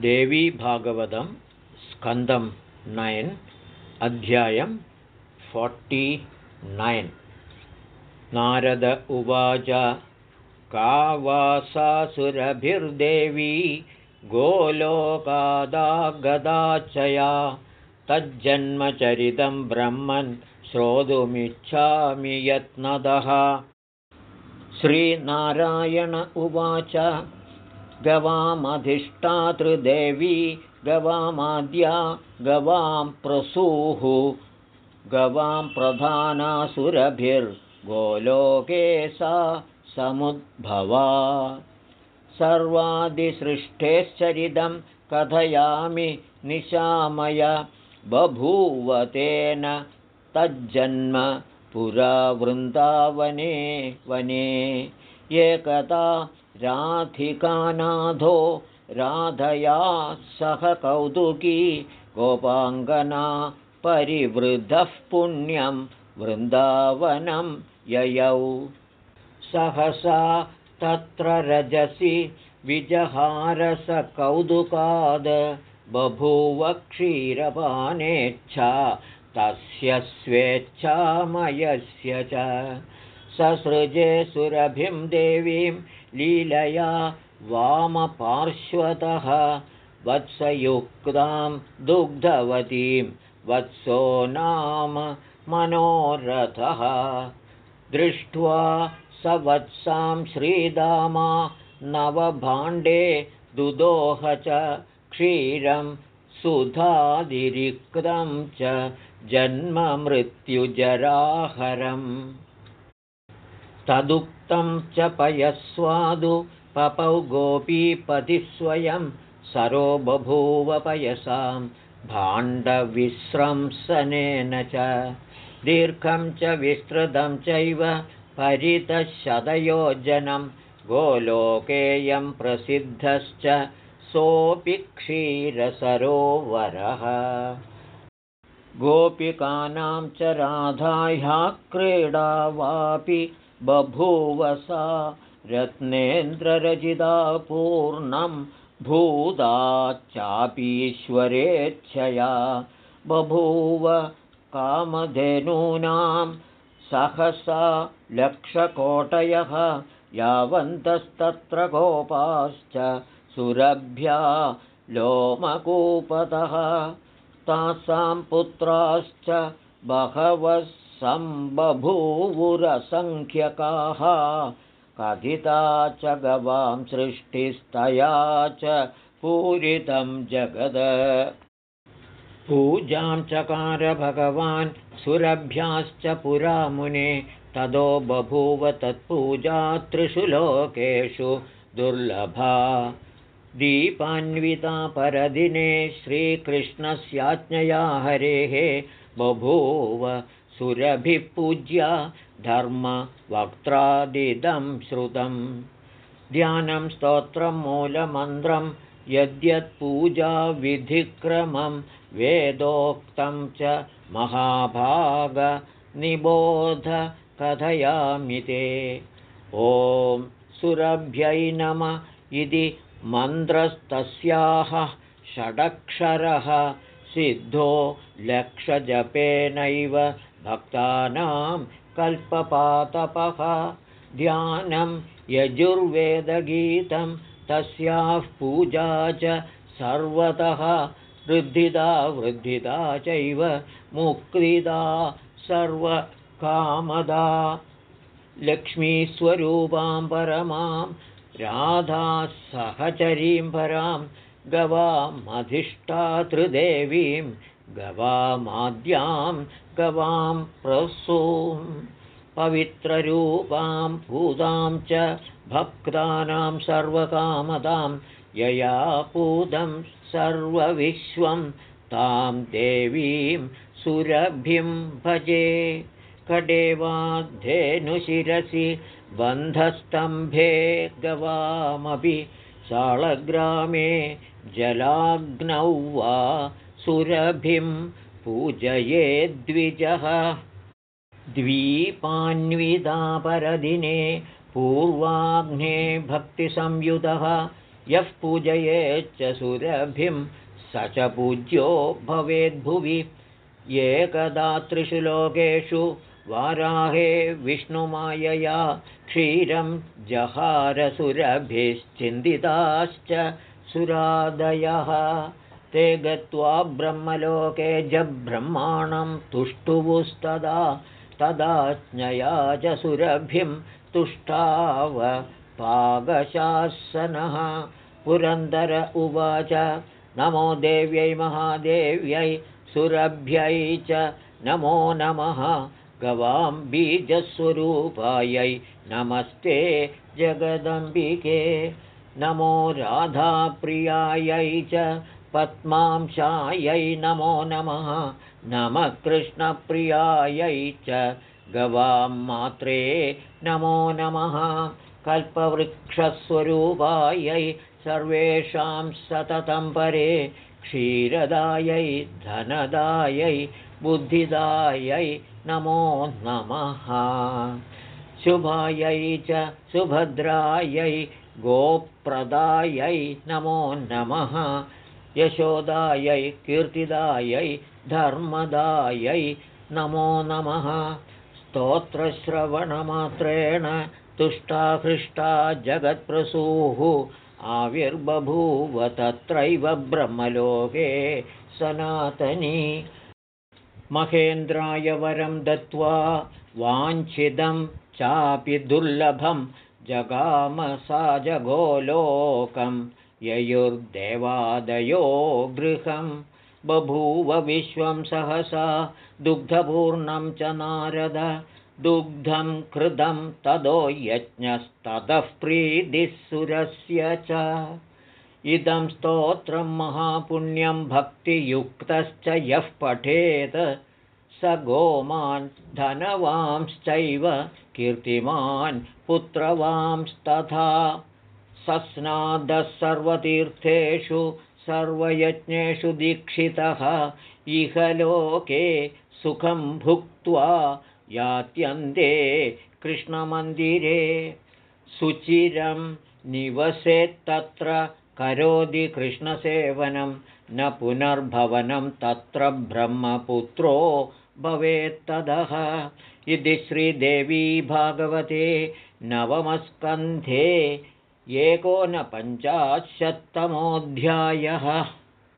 देवीभागवतं स्कन्दं नैन् अध्यायं forty nine Narada उवाच का वासासुरभिर्देवी गोलोकादागदाचया तज्जन्मचरितं ब्रह्मन् श्रोतुमिच्छामि यत्नदः। श्रीनारायण उवाच गवामधिष्ठातृदेवी गवामाद्या गवां प्रसूः गवां प्रधानासुरभिर्गोलोके सा समुद्भवा। सर्वादिसृष्टेश्चरितं कथयामि निशामय बभूवतेन तज्जन्म पुरा वृन्दावने वने। एकदा राधिकानाथो राधया सह कौतुकी गोपाङ्गना परिवृद्धः पुण्यं वृन्दावनं ययौ। सहसा तत्र रजसि विजहारसकौतुकाद् बभूव क्षीरपानेच्छा तस्य स्वेच्छामयस्य च। ससृजे सुरभिं देवीं लीलया वामपार्श्वतः वत्सयुक्तां दुग्धवतीं वत्सो नाम मनोरथः। दृष्ट्वा स वत्सां श्रीदामा नवभाण्डे दुदोह च क्षीरं सुधादिरिक्तं च जन्ममृत्युजराहरम् तदुक्तं च पयस्वादु पपौ गोपीपतिस्वयं सरो बभूव पयसां भाण्डविस्रंसनेन च दीर्घं च विस्तृतं चैव परितशतयोजनं गोलोकेयं प्रसिद्धश्च सोऽपि क्षीरसरोवरः गोपिकानां च राधाह्या क्रीडा वापि बभूवसा रत्नेन्द्ररचिता पूर्णं भूता चापीश्वरेच्छया बभूव कामधेनूनां सहसा लक्षकोटयः यावन्तस्तत्र गोपाश्च सुरभ्या लोमकूपतः तासां पुत्राश्च बहवः सम्बभूवुरसङ्ख्यकाः कथिता च गवां सृष्टिस्तया च पूरितं जगद। पूजां चकार भगवान् सुरभ्याश्च पुरा मुने तदो बभूव तत्पूजा त्रिषु लोकेषु दुर्लभा। दीपान्विता परदिने श्रीकृष्णस्याज्ञया हरेः बभूव सुरभिः पूज्या धर्मवक्त्रादिदं श्रुतं। ध्यानं स्तोत्रं मूलमन्त्रं यद्यत्पूजाविधिक्रमं वेदोक्तं च महाभागनिबोध कथयामि ते। ॐ सुरभ्यै नम इति मन्त्रस्तस्याः षडक्षरः सिद्धो लक्षजपेनैव भक्तानां कल्पपातपः ध्यानं यजुर्वेदगीतं तस्याः पूजा च सर्वतः वृद्धिदा वृद्धिदा चैव मुक्तिदा सर्वकामदा। लक्ष्मीस्वरूपां परमां राधासहचरीं परां गवामधिष्ठातृदेवीं गवामाद्यां गवां प्रसूं पवित्ररूपां पूतां च भक्तानां सर्वकामदां यया पूतं सर्वविश्वं तां देवीं सुरभिं भजे कडेवाद्धेनुशिरसि बन्धस्तम्भे गवामपि शालग्रामे जलाग्नौ वा सुरभिं पूजयेद्विजः द्वीपान्विदा परदिने पूर्वाग्ने भक्तिसंयुतः यः पूजयेच्च सुरभिं स च पूज्यो भवेद्भुवि। एकदा त्रिषु लोकेषु वाराहे विष्णुमायया क्षीरं जहारसुरभिश्चिन्तिताश्च सुरादयः ते गत्वा ब्रह्मलोके जब्रह्माणं तुष्टुवुस्तदा तदाज्ञया च सुरभिं तुष्टाव पागशासनः। पुरन्दर उवाच नमो देव्यै महादेव्यै सुरभ्यै च नमो नमः। गवां बीजस्वरूपायै नमस्ते जगदम्बिके। नमो राधाप्रियायै च पद्मांशायै नमो नमः। नमः कृष्णप्रियायै च गवां मात्रे नमो नमः। कल्पवृक्षस्वरूपायै सर्वेषां सततं परे। क्षीरदायै धनदायै बुद्धिदायै नमो नमः। शुभायै च सुभद्रायै गोप्रदायै नमो नमः यशोदायै कीर्तिदायै धर्मदायै नमो नमः। स्तोत्रश्रवणमात्रेण तुष्टाहृष्टा जगत्प्रसूः। आविर्बभूव तत्रैव ब्रह्मलोके सनातनी। महेन्द्राय वरं दत्त्वा वाञ्छिदं चापि दुर्लभं जगामसा जगोलोकं ययुर्देवादयो गृहं बभूव विश्वं सहसा दुग्धपूर्णं च नारद। दुग्धं कृतं तदो यज्ञस्ततः प्रीतिः सुरस्य च। इदं स्तोत्रं महापुण्यं भक्तियुक्तश्च यः पठेत् स गोमान् धनवांश्चैव कीर्तिमान् पुत्रवांस्तथा सस्नादः सर्वतीर्थेषु सर्वयज्ञेषु दीक्षितः इह लोके सुखं भुक्त्वा यात्यन्ते कृष्णमन्दिरे। सुचिरं निवसेत्तत्र करोति कृष्णसेवनं न पुनर्भवनं तत्र ब्रह्मपुत्रो भवेत्तदः इति श्रीदेवी भागवते नवमस्कन्धे एकोनपञ्चाशत्तमोऽध्यायः